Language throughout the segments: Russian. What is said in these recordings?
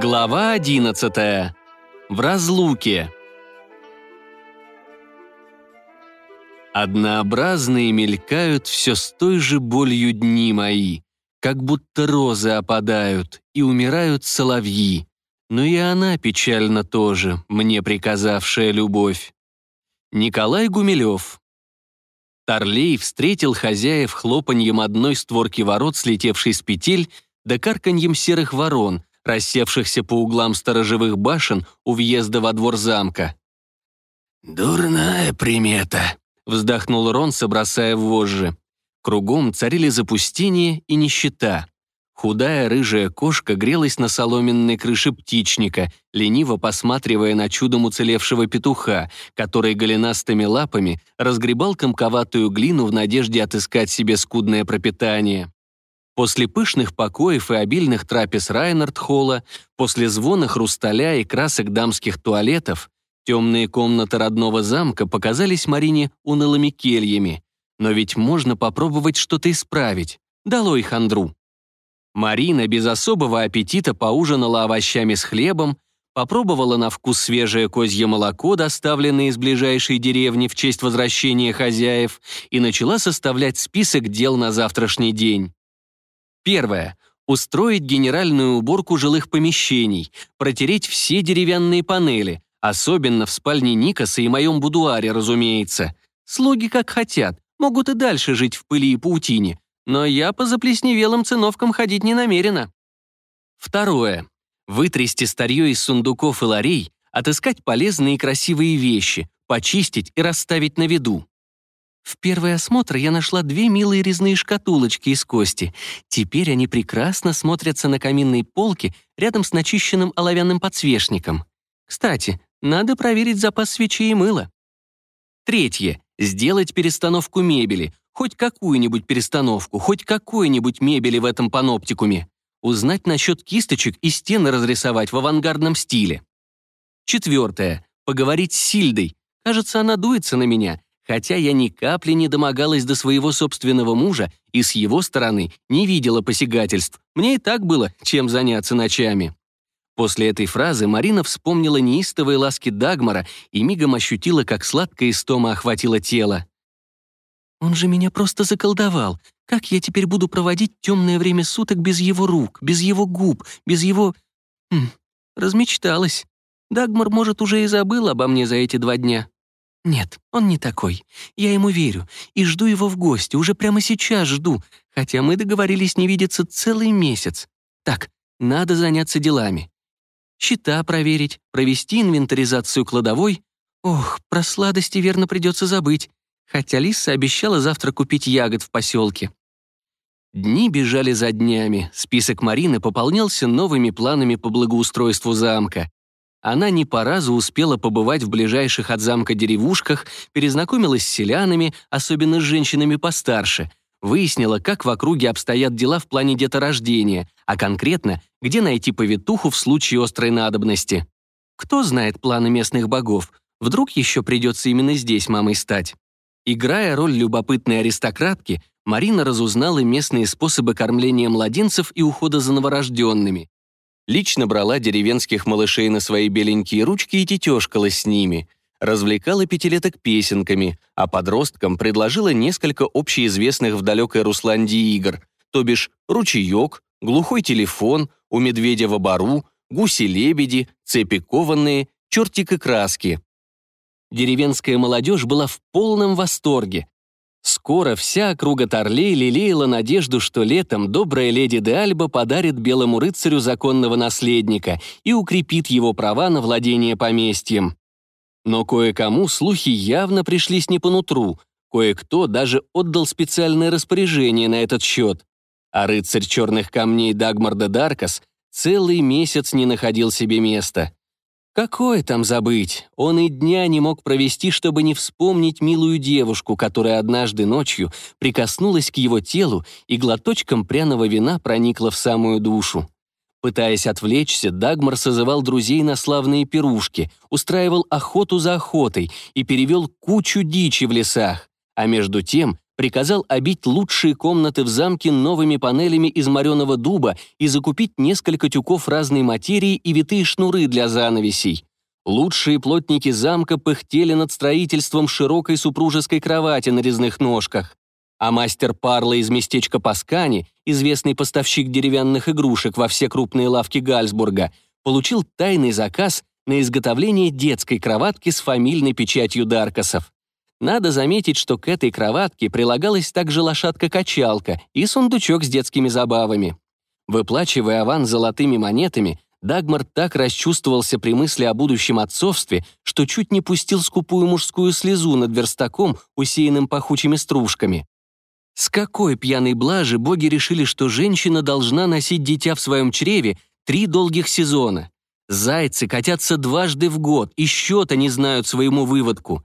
Глава 11. В разлуке. Однообразные мелькают все с той же болью дни мои, как будто розы опадают, и умирают соловьи. Но и она печально тоже, мне приказавшая любовь. Николай Гумилев. Торлей встретил хозяев хлопаньем одной створки ворот, слетевшей с петель, да карканьем серых ворон, рассевшихся по углам сторожевых башен у въезда во двор замка. «Дурная примета», — вздохнул Ронса, бросая в вожжи. Кругом царили запустение и нищета. Худая рыжая кошка грелась на соломенной крыше птичника, лениво посматривая на чудом уцелевшего петуха, который голенастыми лапами разгребал комковатую глину в надежде отыскать себе скудное пропитание. После пышных покоев и обильных трапез Райнард-холла, после звона хрусталя и красок дамских туалетов, темные комнаты родного замка показались Марине унылыми кельями. Но ведь можно попробовать что-то исправить. Долой хандру. Марина без особого аппетита поужинала овощами с хлебом, попробовала на вкус свежее козье молоко, доставленное из ближайшей деревни в честь возвращения хозяев, и начала составлять список дел на завтрашний день. Первое. Устроить генеральную уборку жилых помещений, протереть все деревянные панели, особенно в спальне Никаса и моем будуаре, разумеется. Слуги как хотят, могут и дальше жить в пыли и паутине, но я по заплесневелым циновкам ходить не намерена. Второе. Вытрясти старье из сундуков и ларей, отыскать полезные и красивые вещи, почистить и расставить на виду. В первый осмотр я нашла две милые резные шкатулочки из кости. Теперь они прекрасно смотрятся на каминной полке рядом с начищенным оловянным подсвечником. Кстати, надо проверить запас свечей и мыла. Третье. Сделать перестановку мебели, хоть какую-нибудь перестановку, хоть какой-нибудь мебели в этом паноптикуме. Узнать насчет кисточек и стены разрисовать в авангардном стиле. Четвертое. Поговорить с Сильдой. Кажется, она дуется на меня, хотя я ни капли не домогалась до своего собственного мужа и с его стороны не видела посягательств. Мне и так было, чем заняться ночами. После этой фразы Марина вспомнила неистовые ласки Дагмара и мигом ощутила, как сладкая истома охватила тело. Он же меня просто заколдовал. Как я теперь буду проводить темное время суток без его рук, без его губ, без его... Хм, размечталась. Дагмар, может, уже и забыл обо мне за эти два дня. Нет, он не такой. Я ему верю и жду его в гости, уже прямо сейчас жду, хотя мы договорились не видеться целый месяц. Так, надо заняться делами. Счета проверить, провести инвентаризацию кладовой. Ох, про сладости верно придется забыть хотя Лиса обещала завтра купить ягод в поселке. Дни бежали за днями, список Марины пополнялся новыми планами по благоустройству замка. Она не по разу успела побывать в ближайших от замка деревушках, перезнакомилась с селянами, особенно с женщинами постарше, выяснила, как в округе обстоят дела в плане деторождения, а конкретно, где найти повитуху в случае острой надобности. Кто знает планы местных богов? Вдруг еще придется именно здесь мамой стать. Играя роль любопытной аристократки, Марина разузнала местные способы кормления младенцев и ухода за новорожденными. Лично брала деревенских малышей на свои беленькие ручки и тетешкалась с ними. Развлекала пятилеток песенками, а подросткам предложила несколько общеизвестных в далекой Русландии игр, то бишь ручеек, глухой телефон, у медведя в обору, гуси-лебеди, цепи кованные, чертик и краски. Деревенская молодежь была в полном восторге. Скоро вся округа Торлей лелеяла надежду, что летом добрая леди де Альба подарит белому рыцарю законного наследника и укрепит его права на владение поместьем. Но кое-кому слухи явно пришлись не по нутру, кое-кто даже отдал специальное распоряжение на этот счет. А рыцарь черных камней Дагмар де Даркас целый месяц не находил себе места. Какое там забыть? Он и дня не мог провести, чтобы не вспомнить милую девушку, которая однажды ночью прикоснулась к его телу и глоточком пряного вина проникла в самую душу. Пытаясь отвлечься, Дагмар созывал друзей на славные пирушки, устраивал охоту за охотой и перевел кучу дичи в лесах. А между тем приказал обить лучшие комнаты в замке новыми панелями из мореного дуба и закупить несколько тюков разной материи и витые шнуры для занавесей. Лучшие плотники замка пыхтели над строительством широкой супружеской кровати на резных ножках. А мастер Парла из местечка Паскани, известный поставщик деревянных игрушек во все крупные лавки Гальсбурга, получил тайный заказ на изготовление детской кроватки с фамильной печатью Даркасов. Надо заметить, что к этой кроватке прилагалась также лошадка-качалка и сундучок с детскими забавами. Выплачивая аван золотыми монетами, Дагмар так расчувствовался при мысли о будущем отцовстве, что чуть не пустил скупую мужскую слезу над верстаком, усеянным пахучими стружками. С какой пьяной блажи боги решили, что женщина должна носить дитя в своем чреве три долгих сезона? Зайцы катятся дважды в год и счета не знают своему выводку.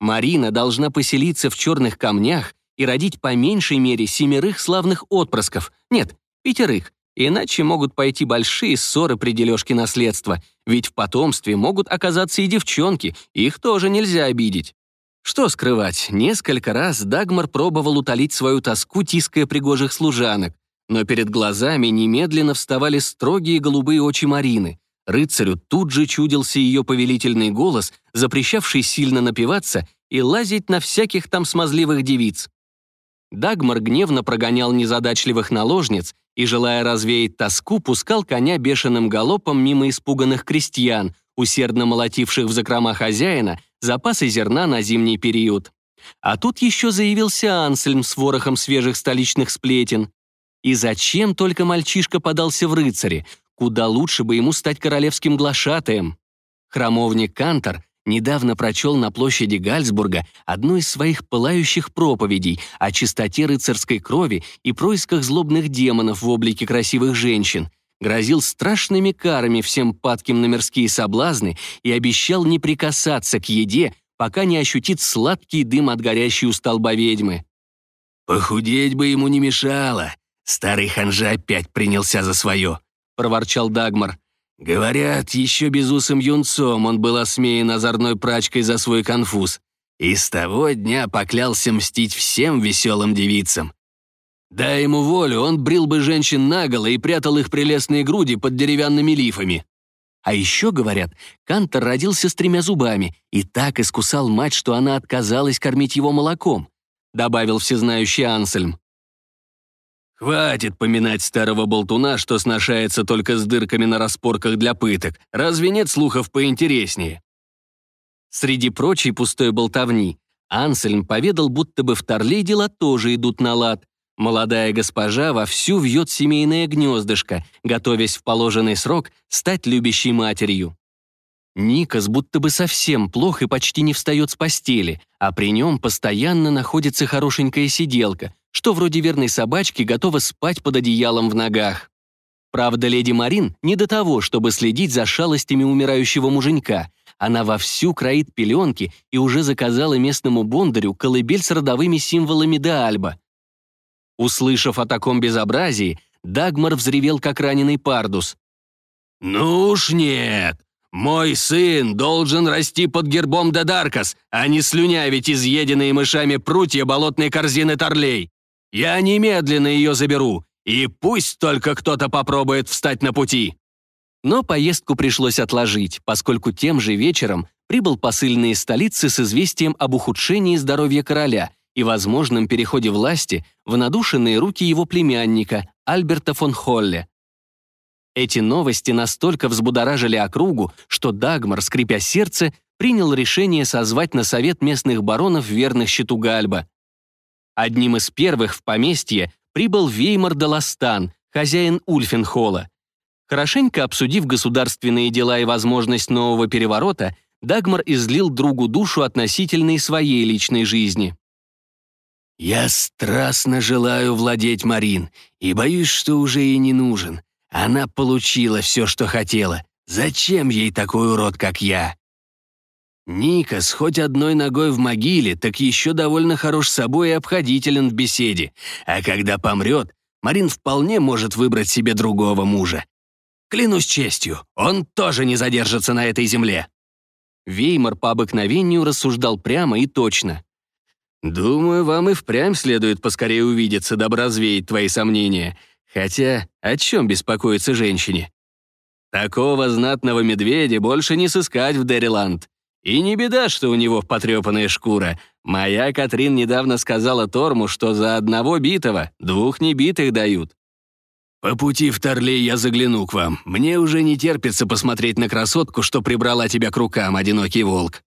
Марина должна поселиться в черных камнях и родить по меньшей мере семерых славных отпрысков, нет, пятерых, иначе могут пойти большие ссоры при дележке наследства, ведь в потомстве могут оказаться и девчонки, их тоже нельзя обидеть. Что скрывать, несколько раз Дагмар пробовал утолить свою тоску, тиская пригожих служанок, но перед глазами немедленно вставали строгие голубые очи Марины. Рыцарю тут же чудился ее повелительный голос, запрещавший сильно напиваться и лазить на всяких там смазливых девиц. Дагмар гневно прогонял незадачливых наложниц и, желая развеять тоску, пускал коня бешеным галопом мимо испуганных крестьян, усердно молотивших в закрома хозяина запасы зерна на зимний период. А тут еще заявился Ансельм с ворохом свежих столичных сплетен. И зачем только мальчишка подался в рыцари? Куда лучше бы ему стать королевским глашатаем. Храмовник Кантор недавно прочел на площади Гальцбурга одну из своих пылающих проповедей о чистоте рыцарской крови и происках злобных демонов в облике красивых женщин, грозил страшными карами всем падким на мирские соблазны и обещал не прикасаться к еде, пока не ощутит сладкий дым от горящей у столба ведьмы. «Похудеть бы ему не мешало. Старый ханжа опять принялся за свое», — проворчал Дагмар. «Говорят, еще безусым юнцом он был осмеян озорной прачкой за свой конфуз. И с того дня поклялся мстить всем веселым девицам. Дай ему волю, он брил бы женщин наголо и прятал их прелестные груди под деревянными лифами». А еще, говорят, Кантор родился с тремя зубами и так искусал мать, что она отказалась кормить его молоком, добавил всезнающий Ансельм. «Хватит поминать старого болтуна, что сношается только с дырками на распорках для пыток. Разве нет слухов поинтереснее?» Среди прочей пустой болтовни Ансельм поведал, будто бы в Торле дела тоже идут на лад. Молодая госпожа вовсю вьет семейное гнездышко, готовясь в положенный срок стать любящей матерью. Никас будто бы совсем плох и почти не встает с постели, а при нем постоянно находится хорошенькая сиделка, что вроде верной собачки готова спать под одеялом в ногах. Правда, леди Марин не до того, чтобы следить за шалостями умирающего муженька. Она вовсю кроит пеленки и уже заказала местному бондарю колыбель с родовыми символами де Альба. Услышав о таком безобразии, Дагмар взревел, как раненый пардус. «Ну уж нет! Мой сын должен расти под гербом Дедаркас, а не слюнявить изъеденные мышами прутья болотной корзины торлей. Я немедленно ее заберу, и пусть только кто-то попробует встать на пути». Но поездку пришлось отложить, поскольку тем же вечером прибыл посыльный из столицы с известием об ухудшении здоровья короля и возможном переходе власти в надушенные руки его племянника Альберта фон Холле. Эти новости настолько взбудоражили округу, что Дагмар, скрипя сердце, принял решение созвать на совет местных баронов верных щиту Гальба. Одним из первых в поместье прибыл Веймар Даластан, хозяин Ульфенхола. Хорошенько обсудив государственные дела и возможность нового переворота, Дагмар излил другу душу относительно своей личной жизни. «Я страстно желаю владеть Марин, и боюсь, что уже и не нужен. Она получила все, что хотела. Зачем ей такой урод, как я?» Никас хоть одной ногой в могиле, так еще довольно хорош собой и обходителен в беседе. А когда помрет, Марин вполне может выбрать себе другого мужа. Клянусь честью, он тоже не задержится на этой земле. Веймар по обыкновению рассуждал прямо и точно. «Думаю, вам и впрямь следует поскорее увидеться, дабы развеять твои сомнения. Хотя о чем беспокоиться женщине? Такого знатного медведя больше не сыскать в Дериланд. И не беда, что у него потрепанная шкура. Моя Катрин недавно сказала Торму, что за одного битого двух небитых дают. «По пути в Торлей я загляну к вам. Мне уже не терпится посмотреть на красотку, что прибрала тебя к рукам, одинокий волк».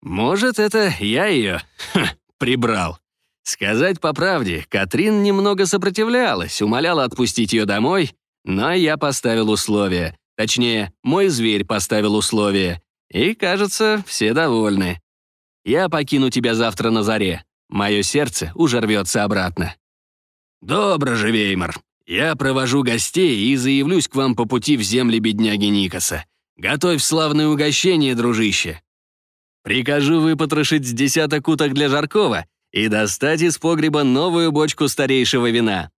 «Может, это я ее ха, прибрал. Сказать по правде, Катрин немного сопротивлялась, умоляла отпустить ее домой, но я поставил условия. Точнее, мой зверь поставил условия. И, кажется, все довольны. Я покину тебя завтра на заре. Мое сердце уже рвется обратно. Добро же, Веймар. Я провожу гостей и заявлюсь к вам по пути в земли бедняги Никаса. Готовь славное угощение, дружище. Прикажу выпотрошить с десяток уток для Жаркова и достать из погреба новую бочку старейшего вина.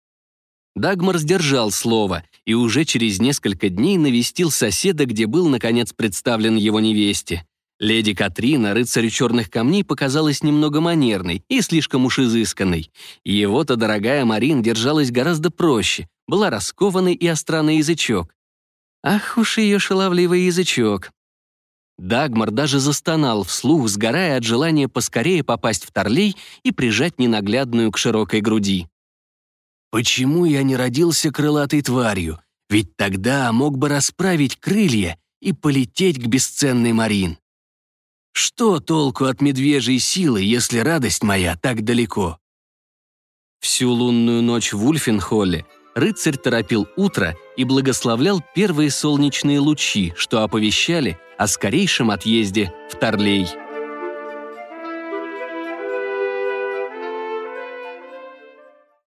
Дагмар сдержал слово и уже через несколько дней навестил соседа, где был, наконец, представлен его невесте. Леди Катрина, рыцарю черных камней, показалась немного манерной и слишком уж изысканной. Его-то дорогая Марин держалась гораздо проще, была раскованной и остра на язычок. Ах уж ее шаловливый язычок. Дагмар даже застонал вслух, сгорая от желания поскорее попасть в Торлей и прижать ненаглядную к широкой груди. Почему я не родился крылатой тварью? Ведь тогда мог бы расправить крылья и полететь к бесценной Марин. Что толку от медвежьей силы, если радость моя так далеко? Всю лунную ночь в Ульфенхолле рыцарь торопил утро и благословлял первые солнечные лучи, что оповещали о скорейшем отъезде в Торлей.